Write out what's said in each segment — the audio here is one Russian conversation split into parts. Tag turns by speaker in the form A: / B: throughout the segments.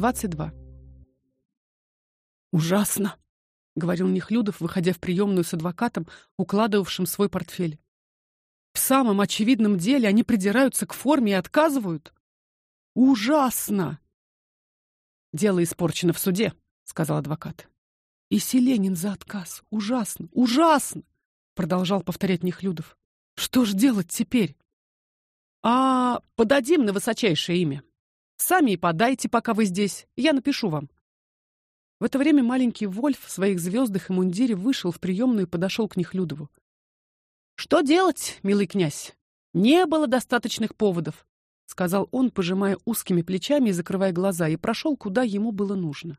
A: 22. Ужасно, говорил Нехлюдов, выходя в приемную с адвокатом, укладывавшим свой портфель. В самом очевидном деле они придираются к форме и отказывают. Ужасно. Дело испорчено в суде, сказал адвокат. И Селенин за отказ. Ужасно, ужасно, продолжал повторять Нехлюдов. Что ж делать теперь? А подадим на высочайшее имя. Сами и подайте, пока вы здесь. Я напишу вам. В это время маленький Вольф в своих звездах и мундире вышел в приемную и подошел к Нехлюдову. Что делать, милый князь? Не было достаточных поводов, сказал он, пожимая узкими плечами и закрывая глаза, и прошел куда ему было нужно.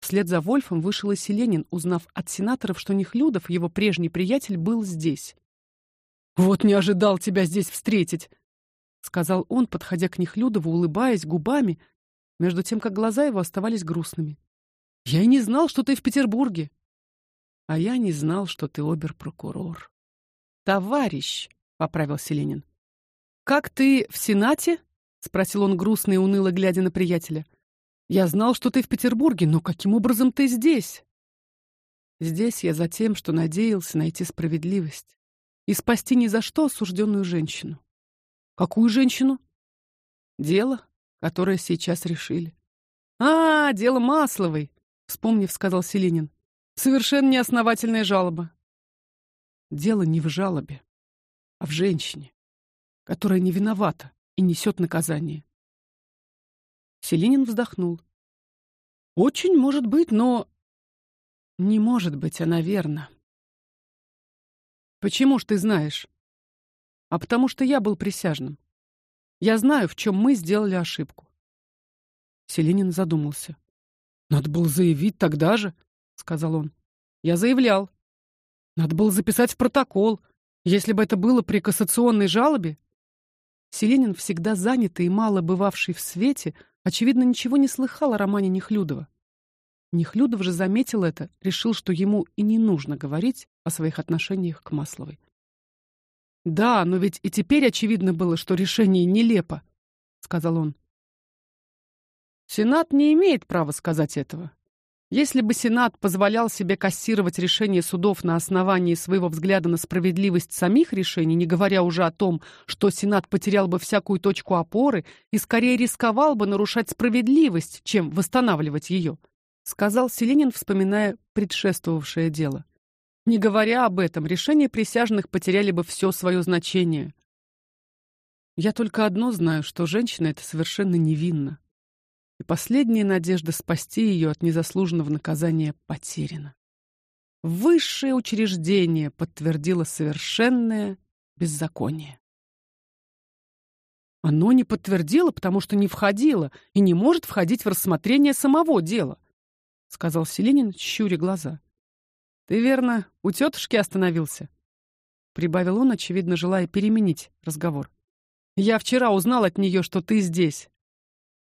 A: Вслед за Вольфом вышел и Селенин, узнав от сенаторов, что Нехлюдов, его прежний приятель, был здесь. Вот не ожидал тебя здесь встретить, сказал он, подходя к Нехлюдову, улыбаясь губами, между тем как глаза его оставались грустными. Я и не знал, что ты в Петербурге. А я не знал, что ты обер-прокурор. Товарищ, поправил Селенин. Как ты в Сенате? спросил он грустно и уныло глядя на приятеля. Я знал, что ты в Петербурге, но каким образом ты здесь? Здесь я за тем, что надеялся найти справедливость и спасти ни за что осужденную женщину. Какую женщину? Дело, которое сейчас решили. А, дело Масловой, вспомнив, сказал Селенин. Совершенно неосновательная жалоба. Дело не в жалобе, а в женщине, которая не виновата и несет наказание. Селенин вздохнул. Очень может быть, но не может быть, она верна. Почему ж ты знаешь? а потому что я был присяжным. Я знаю, в чем мы сделали ошибку. Селенин задумался. Надо было заявить тогда же, сказал он. Я заявлял. Надо было записать в протокол. Если бы это было при кассационной жалобе, Селенин, всегда занятый и мало бывавший в свете, очевидно, ничего не слыхал о романе Нехлюдова. Нехлюдов же заметил это, решил, что ему и не нужно говорить о своих отношениях к Масловой. Да, но ведь и теперь очевидно было, что решение нелепо, сказал он. Сенат не имеет права сказать этого. Если бы Сенат позволял себе кассировать решения судов на основании своего взгляда на справедливость самих решений, не говоря уже о том, что Сенат потерял бы всякую точку опоры и скорее рисковал бы нарушать справедливость, чем восстанавливать ее, сказал Селенин, вспоминая предшествовавшее дело. Не говоря об этом, решения присяжных потеряли бы все свое значение. Я только одно знаю, что женщина эта совершенно невинна. И последняя надежда спасти ее от незаслуженного наказания потеряна. Высшее учреждение подтвердило совершенное беззаконие. Оно не подтвердило, потому что не входило и не может входить в рассмотрение самого дела, сказал Селенин, щуря глаза. Ты верно у тетушки остановился? прибавил он, очевидно, желая переменить разговор. Я вчера узнал от нее, что ты здесь.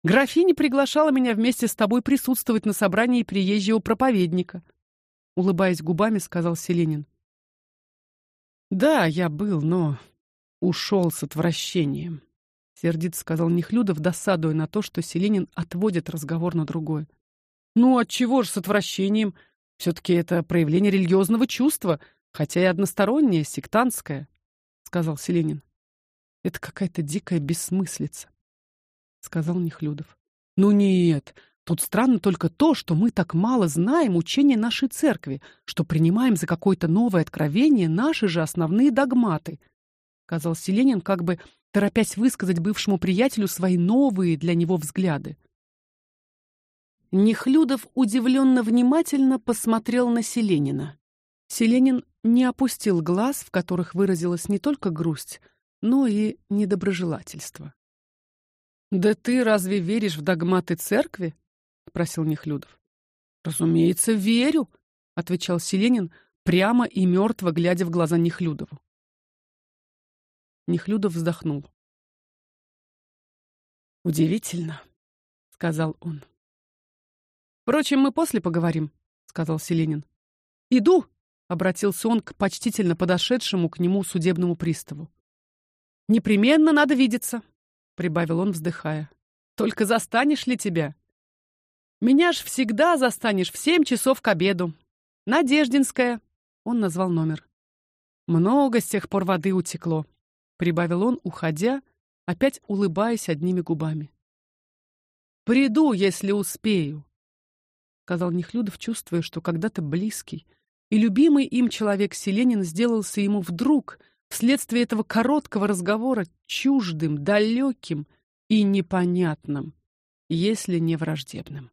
A: Графиня приглашала меня вместе с тобой присутствовать на собрании приезжего проповедника, улыбаясь губами, сказал Селенин. Да, я был, но ушел с отвращением, сердито сказал Нехлюдов, досадуя на то, что Селенин отводит разговор на другое. Ну, от чего ж с отвращением? все таки это проявление религиозного чувства, хотя и одностороннее, сектантское, сказал Селенин. Это какая-то дикая бессмыслица, сказал Нехлюдов. Ну нет, тут странно только то, что мы так мало знаем учения нашей церкви, что принимаем за какое-то новое откровение наши же основные догматы, сказал Селенин, как бы торопясь высказать бывшему приятелю свои новые для него взгляды. Нехлюдов удивленно внимательно посмотрел на Селенина. Селенин не опустил глаз, в которых выразилась не только грусть, но и недоброжелательство. Да ты разве веришь в догматы церкви? спросил Нехлюдов. Разумеется, верю, отвечал Селенин, прямо и мертво глядя в глаза Нехлюдову. Нехлюдов вздохнул. Удивительно, сказал он. Впрочем, мы после поговорим, сказал Селенин. Иду, обратился он к почтительно подошедшему к нему судебному приставу. Непременно надо видеться, прибавил он, вздыхая. Только застанешь ли тебя? Меня ж всегда застанешь в семь часов к обеду. Надеждинская. Он назвал номер. Много с тех пор воды утекло, прибавил он, уходя, опять улыбаясь одними губами. Приду, если успею, сказал Нехлюдов, чувствуя, что когда-то близкий и любимый им человек Селенин сделался ему вдруг вследствие этого короткого разговора чуждым, далеким и непонятным, если не враждебным.